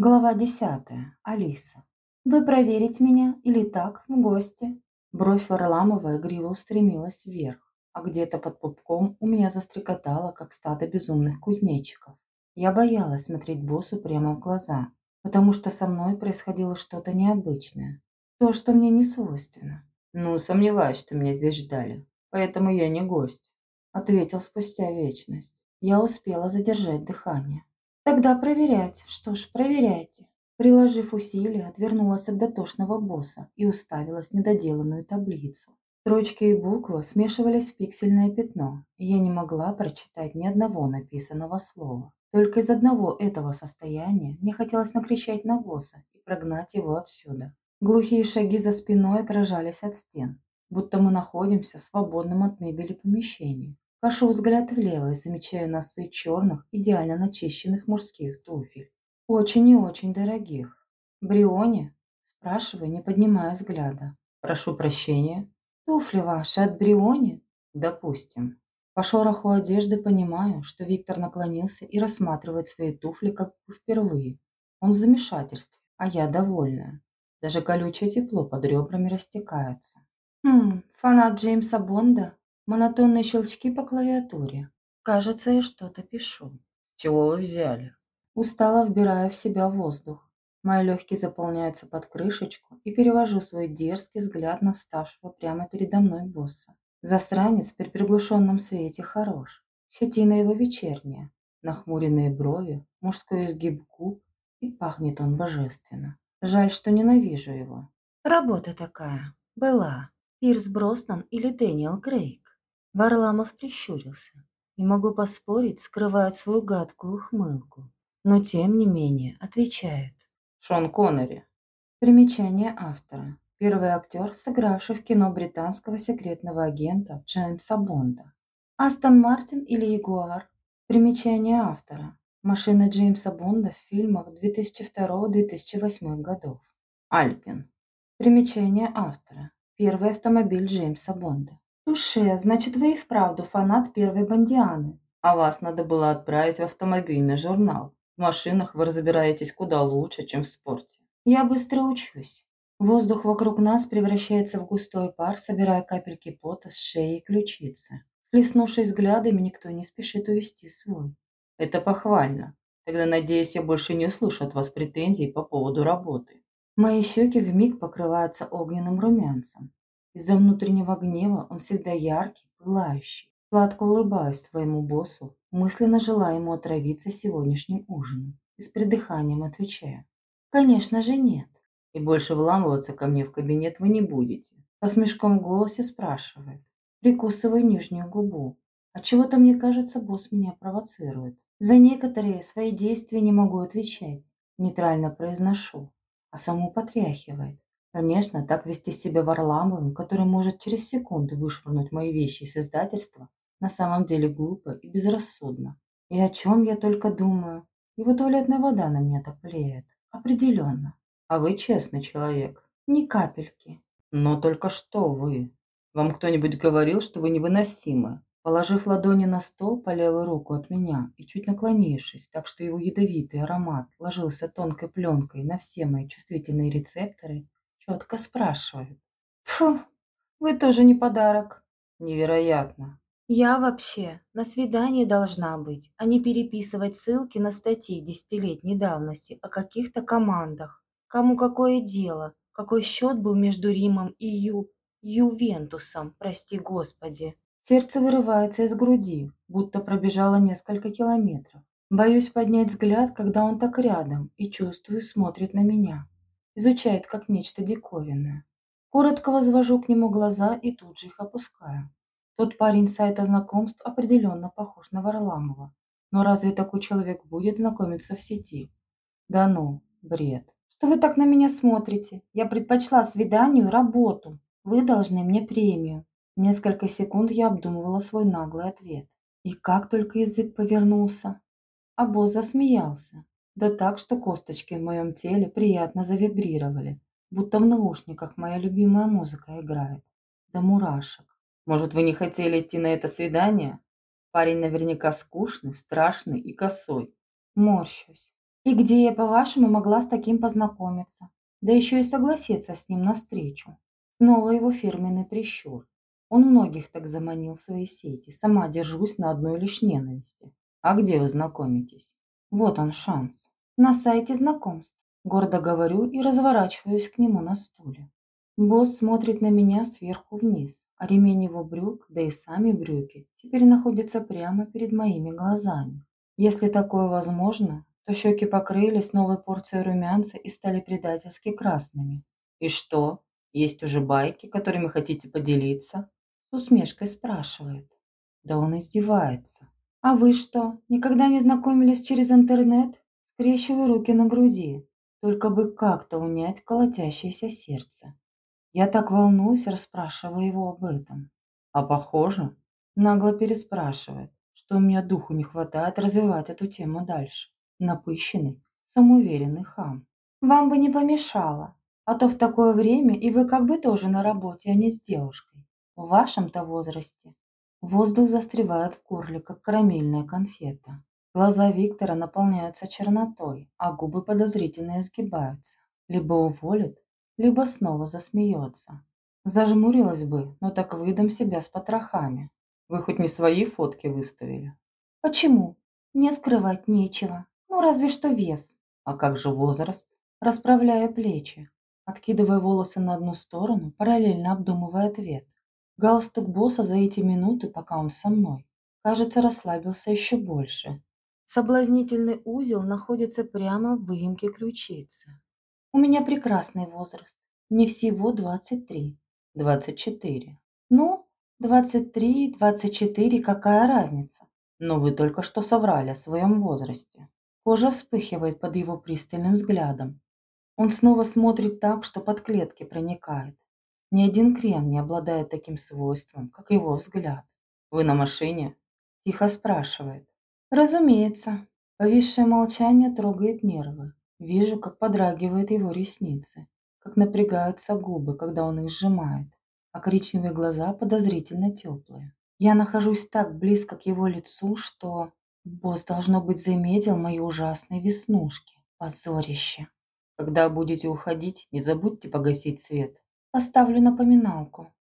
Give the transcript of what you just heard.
Глава десятая. Алиса. «Вы проверить меня или так, в гости?» Бровь Варламова игриво устремилась вверх, а где-то под пупком у меня застрекотало, как стадо безумных кузнечиков. Я боялась смотреть боссу прямо в глаза, потому что со мной происходило что-то необычное. То, что мне не свойственно. «Ну, сомневаюсь, что меня здесь ждали, поэтому я не гость», — ответил спустя вечность. Я успела задержать дыхание. Тогда проверять. Что ж, проверяйте. Приложив усилия, отвернулась от дотошного босса и уставилась недоделанную таблицу. Строчки и буквы смешивались в пиксельное пятно, и я не могла прочитать ни одного написанного слова. Только из одного этого состояния мне хотелось накричать на босса и прогнать его отсюда. Глухие шаги за спиной отражались от стен, будто мы находимся в свободном от мебели помещении. Кашу взгляд влево и замечаю носы черных, идеально начищенных мужских туфель. Очень и очень дорогих. Бриони? Спрашиваю, не поднимая взгляда. Прошу прощения. Туфли ваши от Бриони? Допустим. По шороху одежды понимаю, что Виктор наклонился и рассматривает свои туфли как бы впервые. Он в замешательстве, а я довольная. Даже колючее тепло под ребрами растекается. Хм, фанат Джеймса Бонда? Монотонные щелчки по клавиатуре. Кажется, я что-то пишу. С чего вы взяли? Устало вбираю в себя воздух. Мои легкие заполняются под крышечку и перевожу свой дерзкий взгляд на вставшего прямо передо мной босса. Засранец при приглушенном свете хорош. Щетина его вечерняя, нахмуренные брови, мужской изгиб губ, и пахнет он божественно. Жаль, что ненавижу его. Работа такая. Была. Пирс Броснан или Дэниел Крейг. Варламов прищурился. И могу поспорить, скрывает свою гадкую ухмылку. Но тем не менее отвечает. Шон Коннери. Примечание автора. Первый актер, сыгравший в кино британского секретного агента Джеймса Бонда. Астон Мартин или Ягуар. Примечание автора. Машины Джеймса Бонда в фильмах 2002-2008 годов. Альпин. Примечание автора. Первый автомобиль Джеймса Бонда. Туше, значит, вы и вправду фанат первой Бондианы. А вас надо было отправить в автомобильный журнал. В машинах вы разбираетесь куда лучше, чем в спорте. Я быстро учусь. Воздух вокруг нас превращается в густой пар, собирая капельки пота с шеи и ключицы. Сплеснувшись взглядами, никто не спешит увести свой. Это похвально. Тогда, надеюсь, я больше не услышу от вас претензий по поводу работы. Мои щеки вмиг покрываются огненным румянцем. Из-за внутреннего гнева он всегда яркий, пылающий. Сладко улыбаюсь своему боссу, мысленно желая ему отравиться сегодняшним ужином. И с придыханием отвечаю. Конечно же нет. И больше вламываться ко мне в кабинет вы не будете. Со смешком в голосе спрашивает. Прикусываю нижнюю губу. Отчего-то мне кажется, босс меня провоцирует. За некоторые свои действия не могу отвечать. Нейтрально произношу, а саму потряхивает. Конечно, так вести себя Варламовым, который может через секунду вышвырнуть мои вещи из издательства, на самом деле глупо и безрассудно. И о чем я только думаю. Его туалетная вода на меня так. Определенно. А вы честный человек. Ни капельки. Но только что вы. Вам кто-нибудь говорил, что вы невыносимы? Положив ладони на стол по левую руку от меня и чуть наклонившись, так что его ядовитый аромат ложился тонкой пленкой на все мои чувствительные рецепторы, четко спрашивают. Фу, вы тоже не подарок. Невероятно. Я вообще на свидании должна быть, а не переписывать ссылки на статьи десятилетней давности о каких-то командах. Кому какое дело, какой счет был между Римом и Ю... Ювентусом, прости господи. Сердце вырывается из груди, будто пробежало несколько километров. Боюсь поднять взгляд, когда он так рядом, и чувствую, смотрит на меня изучает как нечто диковинное. Коротко возвожу к нему глаза и тут же их опускаю. Тот парень с сайта знакомств определенно похож на Варламова. Но разве такой человек будет знакомиться в сети? Да ну, бред. Что вы так на меня смотрите? Я предпочла свиданию работу. Вы должны мне премию. Несколько секунд я обдумывала свой наглый ответ. И как только язык повернулся. Босс засмеялся. Да так, что косточки в моем теле приятно завибрировали, будто в наушниках моя любимая музыка играет. До мурашек. Может, вы не хотели идти на это свидание? Парень наверняка скучный, страшный и косой. Морщусь. И где я, по-вашему, могла с таким познакомиться? Да еще и согласиться с ним навстречу. Снова его фирменный прищур. Он многих так заманил в свои сети. Сама держусь на одной лишь ненависти. А где вы знакомитесь? Вот он шанс. На сайте знакомств. Гордо говорю и разворачиваюсь к нему на стуле. Босс смотрит на меня сверху вниз, а ремень его брюк, да и сами брюки, теперь находятся прямо перед моими глазами. Если такое возможно, то щеки покрылись новой порцией румянца и стали предательски красными. И что, есть уже байки, которыми хотите поделиться? С усмешкой спрашивает. Да он издевается. А вы что, никогда не знакомились через интернет? Скрещиваю руки на груди, только бы как-то унять колотящееся сердце. Я так волнуюсь, расспрашивая его об этом. А похоже, нагло переспрашивает, что у меня духу не хватает развивать эту тему дальше. Напыщенный, самоуверенный хам. Вам бы не помешало, а то в такое время и вы как бы тоже на работе, а не с девушкой. В вашем-то возрасте. Воздух застревает в горле, как карамельная конфета. Глаза Виктора наполняются чернотой, а губы подозрительно изгибаются. Либо уволит, либо снова засмеется. Зажмурилась бы, но так выдам себя с потрохами. Вы хоть не свои фотки выставили? Почему? Не скрывать нечего. Ну, разве что вес. А как же возраст? Расправляя плечи, откидывая волосы на одну сторону, параллельно обдумывая ответ. Галстук босса за эти минуты, пока он со мной, кажется, расслабился еще больше. Соблазнительный узел находится прямо в выемке ключицы. У меня прекрасный возраст. Не всего 23. 24. Ну, 23, 24, какая разница? Но вы только что соврали о своем возрасте. Кожа вспыхивает под его пристальным взглядом. Он снова смотрит так, что под клетки проникает. Ни один крем не обладает таким свойством, как его взгляд. «Вы на машине?» – тихо спрашивает. «Разумеется». Повисшее молчание трогает нервы. Вижу, как подрагивают его ресницы, как напрягаются губы, когда он их сжимает, а коричневые глаза подозрительно теплые. Я нахожусь так близко к его лицу, что босс, должно быть, заметил мои ужасные веснушки. Позорище. Когда будете уходить, не забудьте погасить свет. Поставлю напоминалку.